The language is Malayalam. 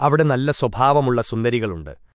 അവിടെ നല്ല സ്വഭാവമുള്ള സുന്ദരികളുണ്ട്